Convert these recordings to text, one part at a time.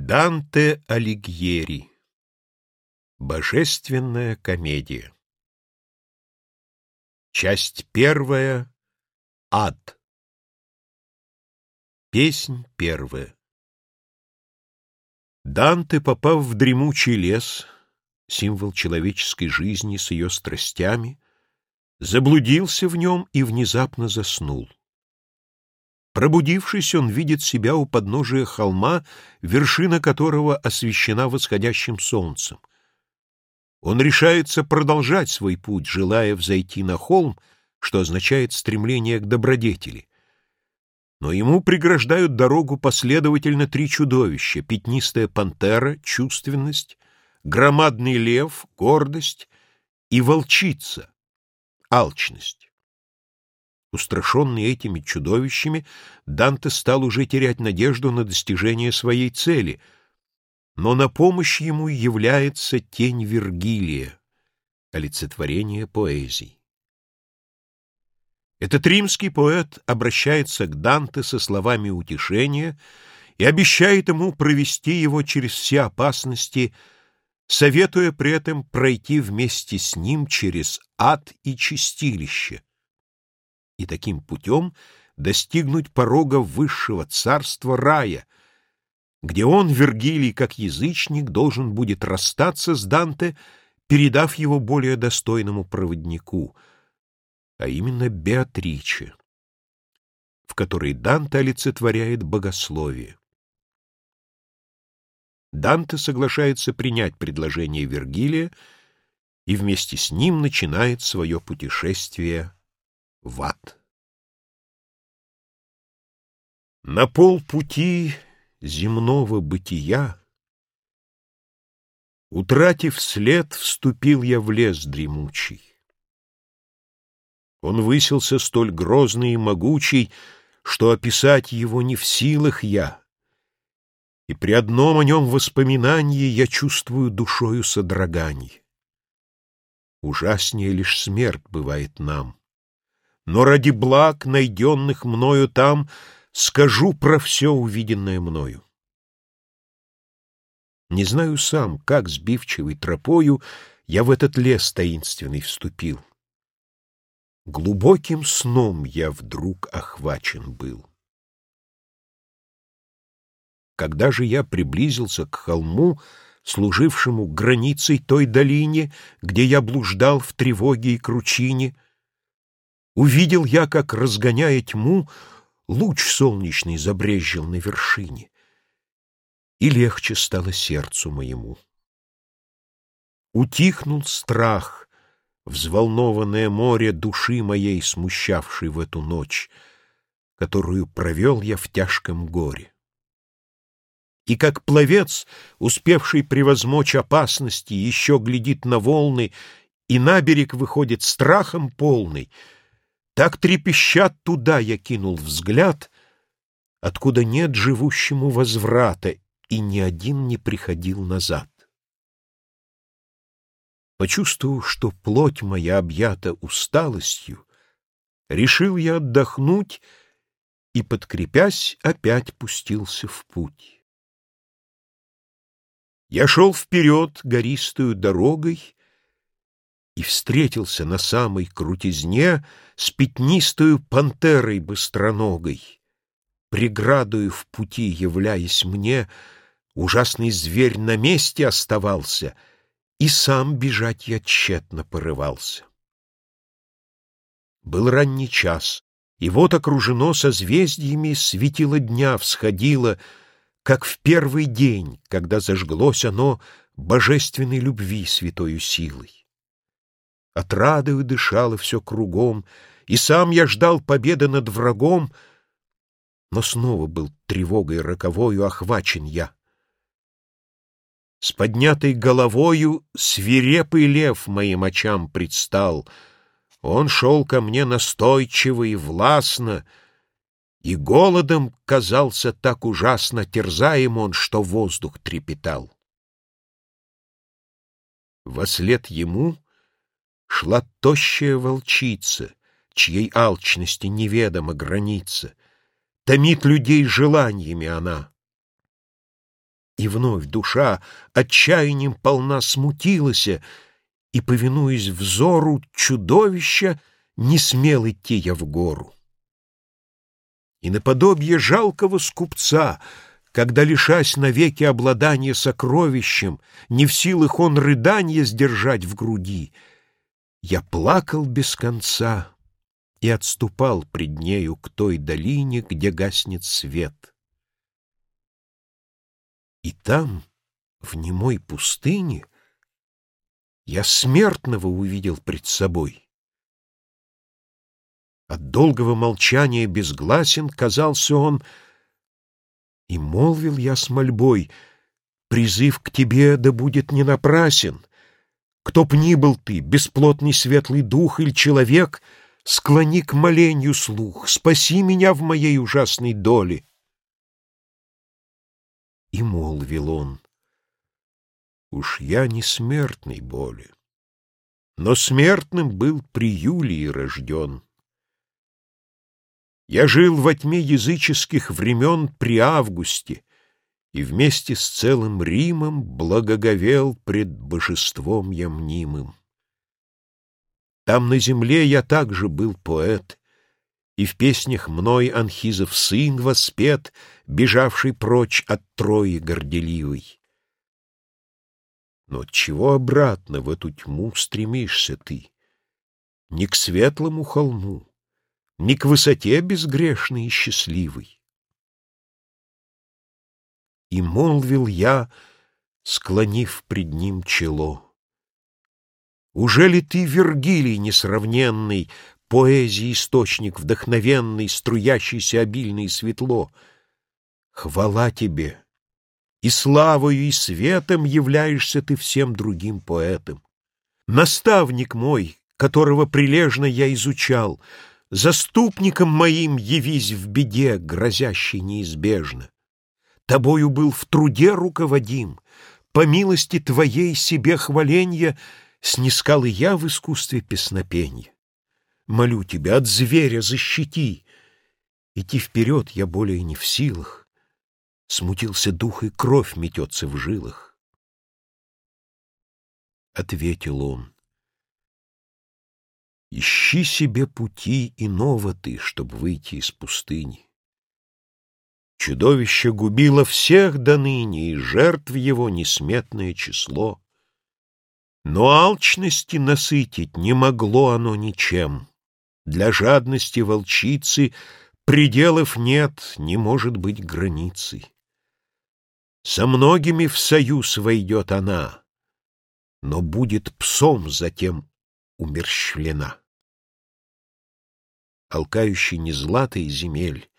Данте Алигьери. Божественная комедия. Часть первая. Ад. Песнь первая. Данте, попав в дремучий лес, символ человеческой жизни с ее страстями, заблудился в нем и внезапно заснул. Пробудившись, он видит себя у подножия холма, вершина которого освещена восходящим солнцем. Он решается продолжать свой путь, желая взойти на холм, что означает стремление к добродетели. Но ему преграждают дорогу последовательно три чудовища — пятнистая пантера, чувственность, громадный лев, гордость и волчица, алчность. Устрашенный этими чудовищами, Данте стал уже терять надежду на достижение своей цели, но на помощь ему является тень Вергилия, олицетворение поэзии. Этот римский поэт обращается к Данте со словами утешения и обещает ему провести его через все опасности, советуя при этом пройти вместе с ним через ад и чистилище, и таким путем достигнуть порога высшего царства рая, где он, Вергилий, как язычник, должен будет расстаться с Данте, передав его более достойному проводнику, а именно Беатриче, в которой Данте олицетворяет богословие. Данте соглашается принять предложение Вергилия и вместе с ним начинает свое путешествие в ад. На полпути земного бытия, Утратив след, вступил я в лес дремучий. Он высился столь грозный и могучий, Что описать его не в силах я, И при одном о нем воспоминании Я чувствую душою содроганье. Ужаснее лишь смерть бывает нам но ради благ, найденных мною там, скажу про все увиденное мною. Не знаю сам, как сбивчивой тропою я в этот лес таинственный вступил. Глубоким сном я вдруг охвачен был. Когда же я приблизился к холму, служившему границей той долине, где я блуждал в тревоге и кручине, Увидел я, как, разгоняя тьму, луч солнечный забрезжил на вершине, и легче стало сердцу моему. Утихнул страх, взволнованное море души моей, смущавшей в эту ночь, которую провел я в тяжком горе. И как пловец, успевший превозмочь опасности, еще глядит на волны, и на берег выходит страхом полный — так трепещат туда я кинул взгляд, Откуда нет живущему возврата, И ни один не приходил назад. Почувствовав, что плоть моя объята усталостью, Решил я отдохнуть И, подкрепясь, опять пустился в путь. Я шел вперед гористую дорогой, и встретился на самой крутизне с пятнистою пантерой быстроногой. Преградою в пути являясь мне, ужасный зверь на месте оставался, и сам бежать я тщетно порывался. Был ранний час, и вот окружено созвездиями светило дня всходило, как в первый день, когда зажглось оно божественной любви святою силой. Отрадою дышало все кругом, и сам я ждал победы над врагом, но снова был тревогой роковою охвачен я. С поднятой головою свирепый лев моим очам предстал. Он шел ко мне настойчиво и властно, и голодом казался так ужасно терзаем он, что воздух трепетал. Вослед ему шла тощая волчица, чьей алчности неведома граница. Томит людей желаниями она. И вновь душа отчаянием полна смутилась, И, повинуясь взору чудовища, не смел идти я в гору. И наподобие жалкого скупца, когда, лишась навеки обладания сокровищем, Не в силах он рыдания сдержать в груди, Я плакал без конца и отступал пред нею к той долине, где гаснет свет. И там, в немой пустыне, я смертного увидел пред собой. От долгого молчания безгласен казался он, и молвил я с мольбой, призыв к тебе да будет не напрасен. Кто б ни был ты, бесплотный светлый дух или человек, склони к моленью слух, спаси меня в моей ужасной доле. И молвил он, уж я не смертный боли, но смертным был при Юлии рожден. Я жил во тьме языческих времен при Августе и вместе с целым Римом благоговел пред божеством я мнимым. Там на земле я также был поэт, и в песнях мной Анхизов сын воспет, бежавший прочь от Трои горделивой. Но чего обратно в эту тьму стремишься ты? Не к светлому холму, не к высоте безгрешной и счастливой. И молвил я, склонив пред ним чело, Уже ли ты, Вергилий несравненный, Поэзии источник вдохновенный, Струящийся обильно и светло? Хвала тебе! И славою, и светом Являешься ты всем другим поэтам. Наставник мой, которого прилежно я изучал, Заступником моим явись в беде, грозящей неизбежно. Тобою был в труде руководим, по милости твоей себе хваленья снискал и я в искусстве песнопенья. Молю тебя, от зверя защити. Идти вперед я более не в силах. Смутился дух, и кровь метется в жилах. Ответил он. Ищи себе пути иного ты, чтобы выйти из пустыни. Чудовище губило всех до ныне, и жертв его несметное число. Но алчности насытить не могло оно ничем. Для жадности волчицы пределов нет, не может быть границы. Со многими в союз войдет она, но будет псом затем умерщвлена. Алкающий не златой земель,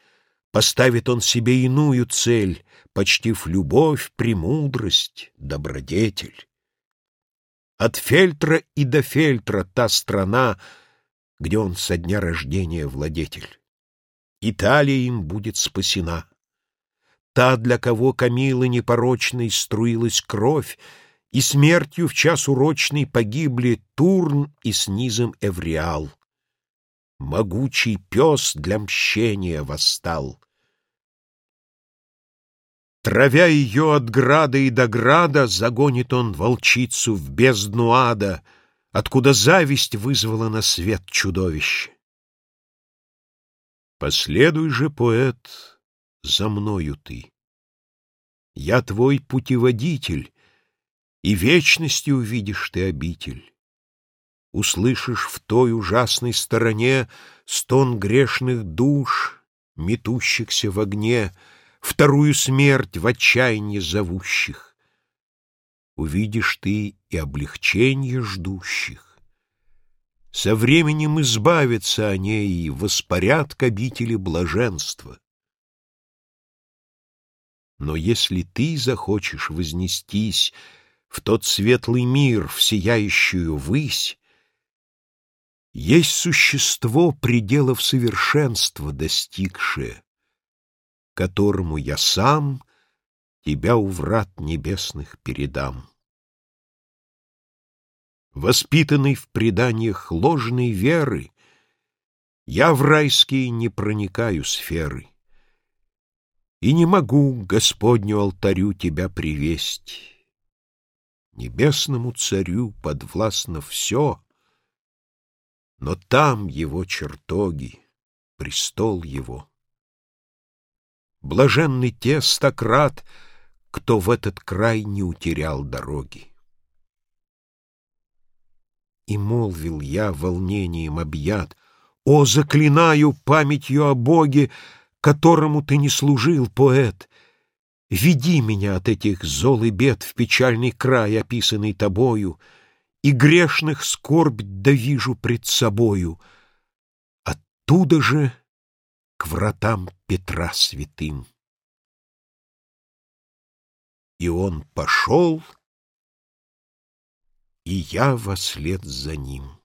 Поставит он себе иную цель, Почтив любовь, премудрость, добродетель. От фельтра и до фельтра та страна, Где он со дня рождения владетель. Италия им будет спасена. Та, для кого Камилы непорочной струилась кровь, и смертью в час урочный погибли Турн и с низом Эвриал. Могучий пес для мщения восстал. Травя ее от града и до града, Загонит он волчицу в бездну ада, Откуда зависть вызвала на свет чудовище. Последуй же, поэт, за мною ты. Я твой путеводитель, и вечности увидишь ты обитель. Услышишь в той ужасной стороне стон грешных душ, метущихся в огне, вторую смерть в отчаянии зовущих. Увидишь ты и облегчение ждущих. Со временем избавятся они и воспарят к обители блаженства. Но если ты захочешь вознестись в тот светлый мир, в сияющую высь, есть существо пределов совершенства достигшее, которому я сам тебя у врат небесных передам. Воспитанный в преданиях ложной веры, я в райские не проникаю сферы. И не могу Господню алтарю тебя привесть. Небесному царю подвластно все, Но там его чертоги, престол его. Блаженный те стократ, Кто в этот край не утерял дороги. И молвил я волнением объят, О, заклинаю памятью о Боге, Которому ты не служил, поэт! Веди меня от этих зол и бед В печальный край, описанный тобою, И грешных скорбь довижу пред собою, Оттуда же к вратам Петра святым. И он пошел, и я вослед за ним.